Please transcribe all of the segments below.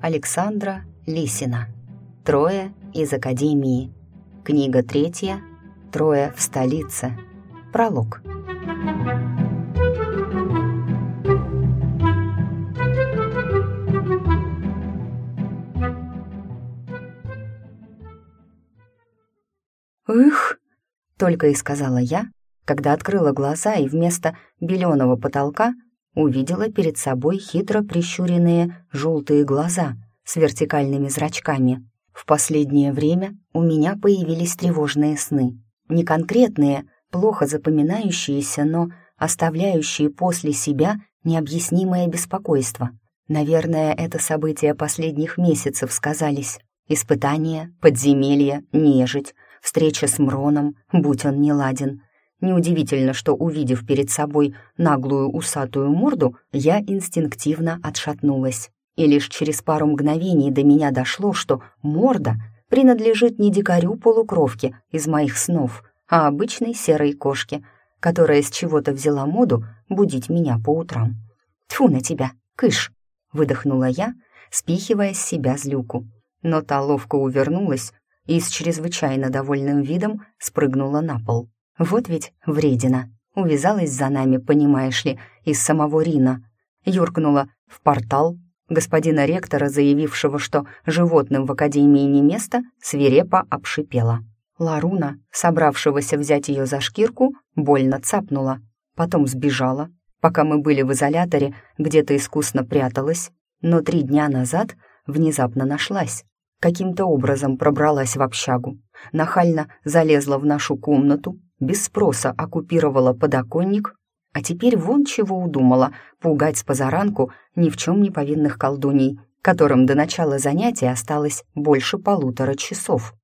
Александра Лисина. Трое из Академии. Книга третья. Трое в столице. Пролог. «Эх!» — только и сказала я, когда открыла глаза и вместо беленого потолка увидела перед собой хитро прищуренные желтые глаза с вертикальными зрачками. В последнее время у меня появились тревожные сны. Не конкретные, плохо запоминающиеся, но оставляющие после себя необъяснимое беспокойство. Наверное, это события последних месяцев сказались. Испытания, подземелья, нежить, встреча с Мроном, будь он неладен. Неудивительно, что, увидев перед собой наглую усатую морду, я инстинктивно отшатнулась. И лишь через пару мгновений до меня дошло, что морда принадлежит не дикарю-полукровке из моих снов, а обычной серой кошке, которая с чего-то взяла моду будить меня по утрам. «Тьфу на тебя, кыш!» — выдохнула я, спихивая с себя злюку. Но та ловко увернулась и с чрезвычайно довольным видом спрыгнула на пол. Вот ведь вредина. Увязалась за нами, понимаешь ли, из самого Рина. Юркнула в портал господина ректора, заявившего, что животным в академии не место, свирепо обшипела. Ларуна, собравшегося взять ее за шкирку, больно цапнула. Потом сбежала. Пока мы были в изоляторе, где-то искусно пряталась, но три дня назад внезапно нашлась каким-то образом пробралась в общагу, нахально залезла в нашу комнату, без спроса оккупировала подоконник, а теперь вон чего удумала пугать с позаранку ни в чем не повинных колдуней, которым до начала занятия осталось больше полутора часов.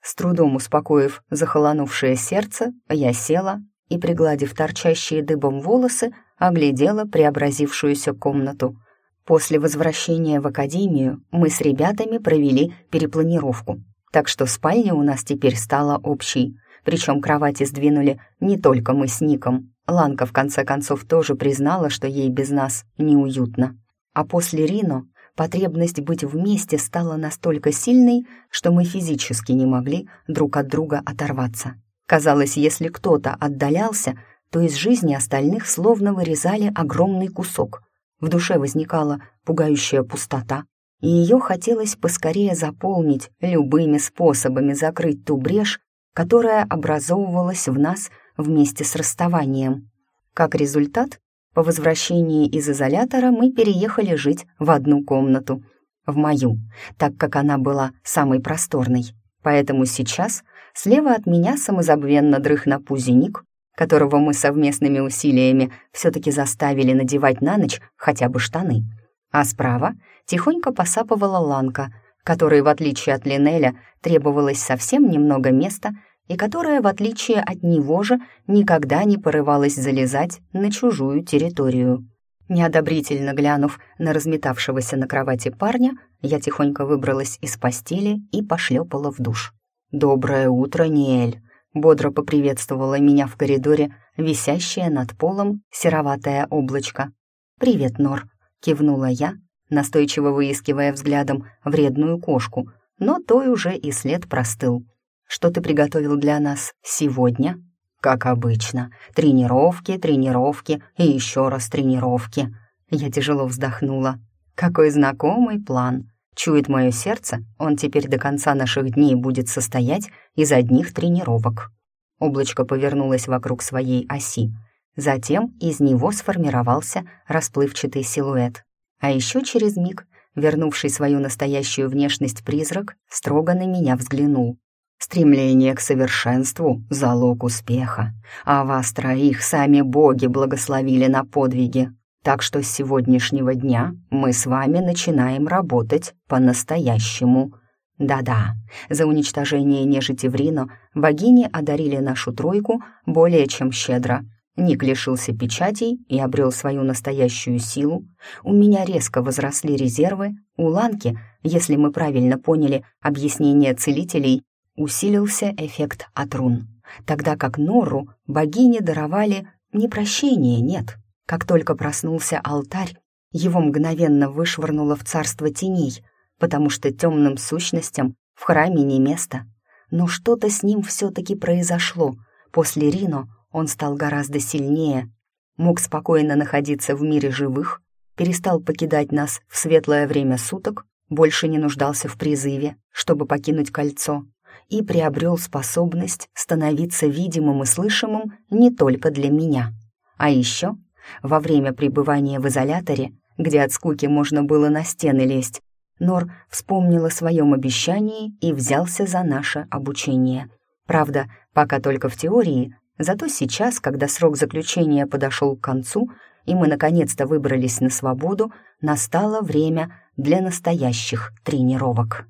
С трудом успокоив захолонувшее сердце, я села и, пригладив торчащие дыбом волосы, оглядела преобразившуюся комнату — После возвращения в академию мы с ребятами провели перепланировку, так что спальня у нас теперь стала общей, причем кровати сдвинули не только мы с Ником. Ланка в конце концов тоже признала, что ей без нас неуютно. А после Рино потребность быть вместе стала настолько сильной, что мы физически не могли друг от друга оторваться. Казалось, если кто-то отдалялся, то из жизни остальных словно вырезали огромный кусок — в душе возникала пугающая пустота, и ее хотелось поскорее заполнить любыми способами закрыть ту брешь, которая образовывалась в нас вместе с расставанием. Как результат, по возвращении из изолятора мы переехали жить в одну комнату, в мою, так как она была самой просторной. Поэтому сейчас слева от меня самозабвенно дрых на пузе которого мы совместными усилиями все-таки заставили надевать на ночь хотя бы штаны. А справа тихонько посапывала Ланка, которой, в отличие от Линеля, требовалось совсем немного места и которая, в отличие от него же, никогда не порывалась залезать на чужую территорию. Неодобрительно глянув на разметавшегося на кровати парня, я тихонько выбралась из постели и пошлепала в душ. «Доброе утро, Ниэль!» Бодро поприветствовала меня в коридоре висящее над полом сероватое облачко. «Привет, Нор», — кивнула я, настойчиво выискивая взглядом вредную кошку, но той уже и след простыл. «Что ты приготовил для нас сегодня?» «Как обычно. Тренировки, тренировки и еще раз тренировки». Я тяжело вздохнула. «Какой знакомый план. Чует мое сердце, он теперь до конца наших дней будет состоять из одних тренировок. Облачко повернулось вокруг своей оси. Затем из него сформировался расплывчатый силуэт. А еще через миг, вернувший свою настоящую внешность призрак, строго на меня взглянул. «Стремление к совершенству — залог успеха, а вас троих сами боги благословили на подвиги. Так что с сегодняшнего дня мы с вами начинаем работать по-настоящему. Да-да, за уничтожение нежити в Рино богини одарили нашу тройку более чем щедро. Ник лишился печатей и обрел свою настоящую силу. У меня резко возросли резервы. У Ланки, если мы правильно поняли объяснение целителей, усилился эффект от рун. Тогда как Норру богини даровали не прощение, нет, как только проснулся алтарь, его мгновенно вышвырнуло в царство теней, потому что темным сущностям в храме не место. Но что-то с ним все-таки произошло. После Рино он стал гораздо сильнее, мог спокойно находиться в мире живых, перестал покидать нас в светлое время суток, больше не нуждался в призыве, чтобы покинуть кольцо, и приобрел способность становиться видимым и слышимым не только для меня. А еще во время пребывания в изоляторе, где от скуки можно было на стены лезть, Нор вспомнил о своем обещании и взялся за наше обучение. Правда, пока только в теории, зато сейчас, когда срок заключения подошел к концу, и мы наконец-то выбрались на свободу, настало время для настоящих тренировок.